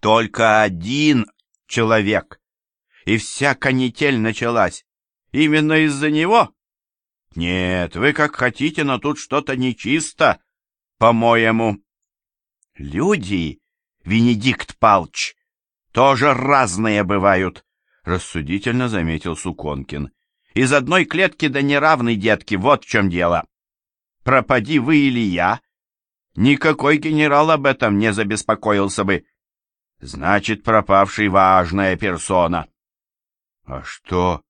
Только один человек. И вся канитель началась. Именно из-за него? Нет, вы как хотите, но тут что-то нечисто, по-моему. Люди, Венедикт Палч, тоже разные бывают, рассудительно заметил Суконкин. Из одной клетки да неравной, детки, вот в чем дело. Пропади вы или я, никакой генерал об этом не забеспокоился бы. Значит, пропавший важная персона. А что,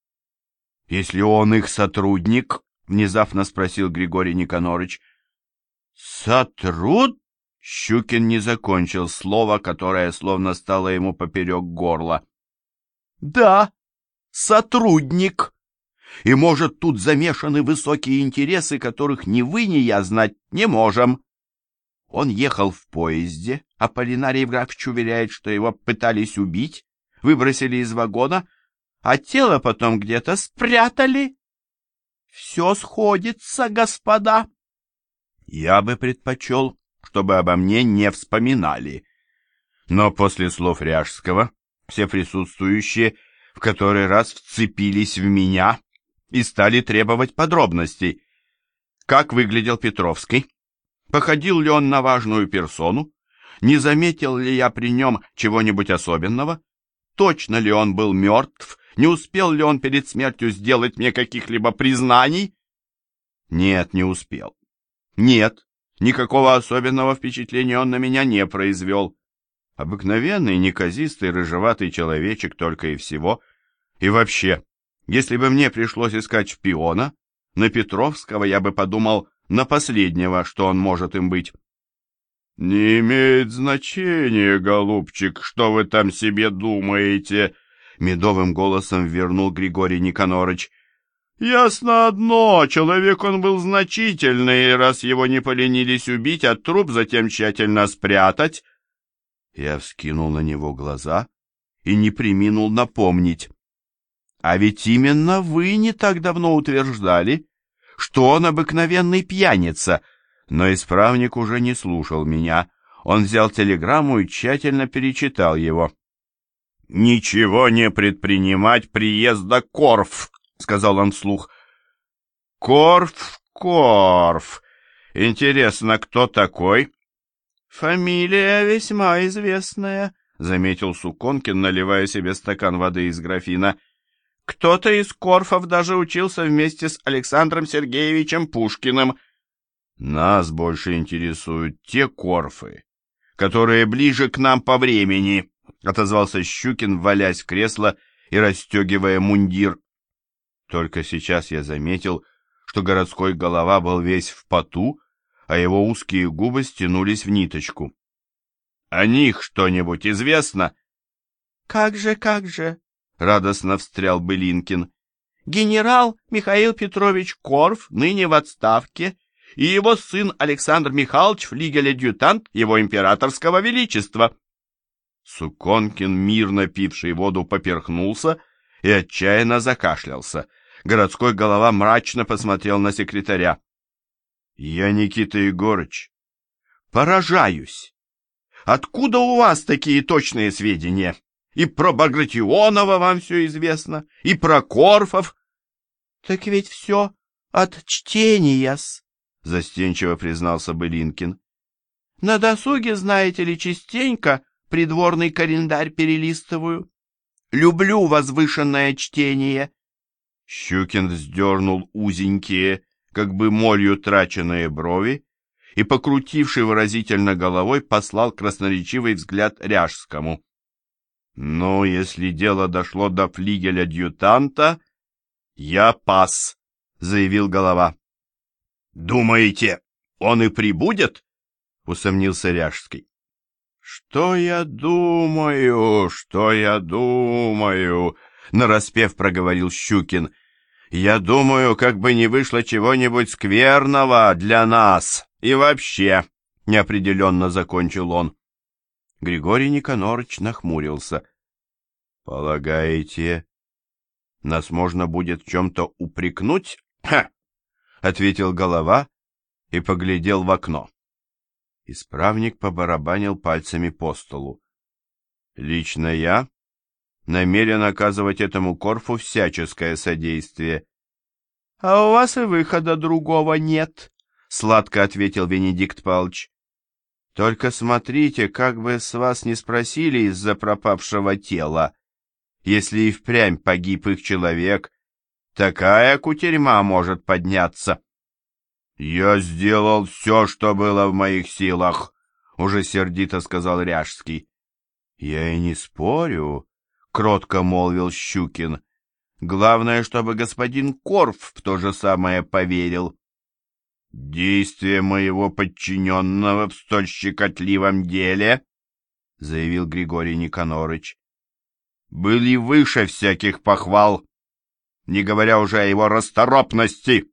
если он их сотрудник? Внезапно спросил Григорий Никонорыч. Сотруд? Щукин не закончил слово, которое словно стало ему поперек горла. Да, сотрудник. И, может, тут замешаны высокие интересы, которых ни вы, ни я знать не можем. Он ехал в поезде, а Полинарий Евграфович уверяет, что его пытались убить, выбросили из вагона, а тело потом где-то спрятали. Все сходится, господа. Я бы предпочел, чтобы обо мне не вспоминали. Но после слов Ряжского все присутствующие в который раз вцепились в меня и стали требовать подробностей. Как выглядел Петровский? Походил ли он на важную персону? Не заметил ли я при нем чего-нибудь особенного? Точно ли он был мертв? Не успел ли он перед смертью сделать мне каких-либо признаний? Нет, не успел. Нет, никакого особенного впечатления он на меня не произвел. Обыкновенный, неказистый, рыжеватый человечек только и всего. И вообще, если бы мне пришлось искать шпиона, на Петровского я бы подумал на последнего, что он может им быть. «Не имеет значения, голубчик, что вы там себе думаете», — медовым голосом вернул Григорий Никонорыч. «Ясно одно, человек он был значительный, раз его не поленились убить, а труп затем тщательно спрятать». Я вскинул на него глаза и не приминул напомнить. «А ведь именно вы не так давно утверждали, что он обыкновенный пьяница», но исправник уже не слушал меня. Он взял телеграмму и тщательно перечитал его. «Ничего не предпринимать приезда Корф», — сказал он вслух. «Корф, Корф. Интересно, кто такой?» «Фамилия весьма известная», — заметил Суконкин, наливая себе стакан воды из графина. «Кто-то из Корфов даже учился вместе с Александром Сергеевичем Пушкиным». Нас больше интересуют те корфы, которые ближе к нам по времени, отозвался Щукин, валясь в кресло и расстегивая мундир. Только сейчас я заметил, что городской голова был весь в поту, а его узкие губы стянулись в ниточку. — О них что-нибудь известно? — Как же, как же, — радостно встрял Былинкин. — Генерал Михаил Петрович Корф ныне в отставке и его сын Александр Михайлович флигель-адъютант его императорского величества. Суконкин, мирно пивший воду, поперхнулся и отчаянно закашлялся. Городской голова мрачно посмотрел на секретаря. — Я, Никита Егорыч, поражаюсь. Откуда у вас такие точные сведения? И про Багратионова вам все известно, и про Корфов. — Так ведь все от чтения-с, — застенчиво признался Былинкин. «На досуге, знаете ли, частенько придворный календарь перелистываю. Люблю возвышенное чтение». Щукин вздернул узенькие, как бы молью траченные брови, и, покрутивший выразительно головой, послал красноречивый взгляд Ряжскому. «Ну, если дело дошло до флигеля-адъютанта, я пас», — заявил голова. Думаете, он и прибудет? Усомнился Ряжский. Что я думаю, что я думаю, нараспев проговорил Щукин. Я думаю, как бы не вышло чего-нибудь скверного для нас. И вообще, неопределенно закончил он. Григорий Никонорович нахмурился. Полагаете, нас можно будет в чем-то упрекнуть? Ха! — ответил голова и поглядел в окно. Исправник побарабанил пальцами по столу. Лично я намерен оказывать этому Корфу всяческое содействие. — А у вас и выхода другого нет, — сладко ответил Венедикт Палч. — Только смотрите, как бы с вас не спросили из-за пропавшего тела. Если и впрямь погиб их человек, такая кутерьма может подняться. — Я сделал все, что было в моих силах, — уже сердито сказал Ряжский. — Я и не спорю, — кротко молвил Щукин. Главное, чтобы господин Корф в то же самое поверил. «Действие моего подчиненного в столь щекотливом деле, — заявил Григорий Никонорыч, — были выше всяких похвал, не говоря уже о его расторопности,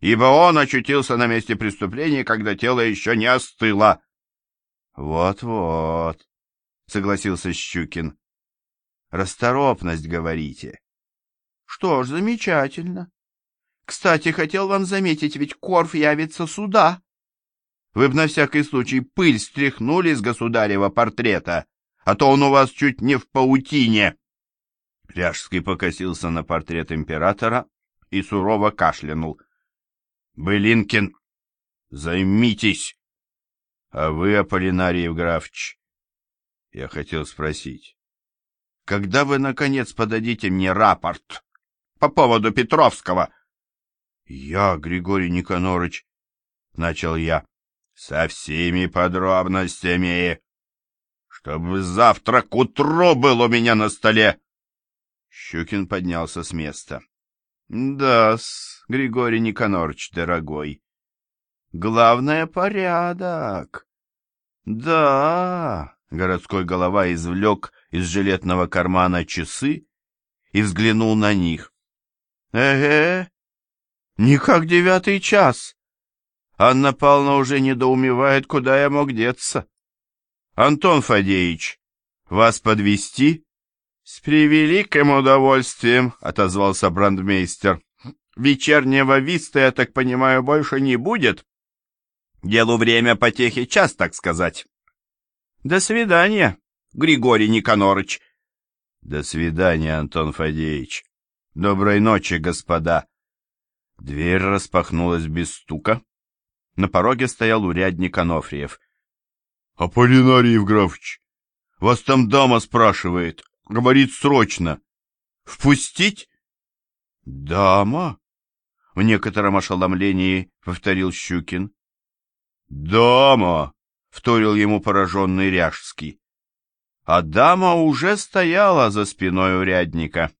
ибо он очутился на месте преступления, когда тело еще не остыло. «Вот-вот», — согласился Щукин. Расторопность, говорите. Что ж, замечательно. Кстати, хотел вам заметить, ведь Корф явится сюда. Вы б на всякий случай пыль стряхнули с государева портрета, а то он у вас чуть не в паутине. Ряжский покосился на портрет императора и сурово кашлянул. — Былинкин, займитесь! — А вы, Аполлинарий Евграфович, я хотел спросить, когда вы, наконец, подадите мне рапорт по поводу Петровского? — Я, Григорий Никонорыч, — начал я, — со всеми подробностями, чтобы завтра к утру был у меня на столе. Щукин поднялся с места. — Да-с, Григорий Никонорыч, дорогой. Главное — порядок. Да, городской голова извлек из жилетного кармана часы и взглянул на них. «Эге, не как девятый час. Анна Павловна уже недоумевает, куда я мог деться. Антон Фадеевич, вас подвести? «С превеликим удовольствием», — отозвался брандмейстер. «Вечернего виста, я так понимаю, больше не будет. Делу время потехи час, так сказать. До свидания». Григорий Никонорыч. До свидания, Антон Фадеевич. Доброй ночи, господа. Дверь распахнулась без стука. На пороге стоял урядник Анофриев. — Аполлинарий Евграфович, вас там дама спрашивает. Говорит срочно. Впустить? — Дама? — в некотором ошеломлении повторил Щукин. — Дама! — вторил ему пораженный Ряжский а дама уже стояла за спиной урядника.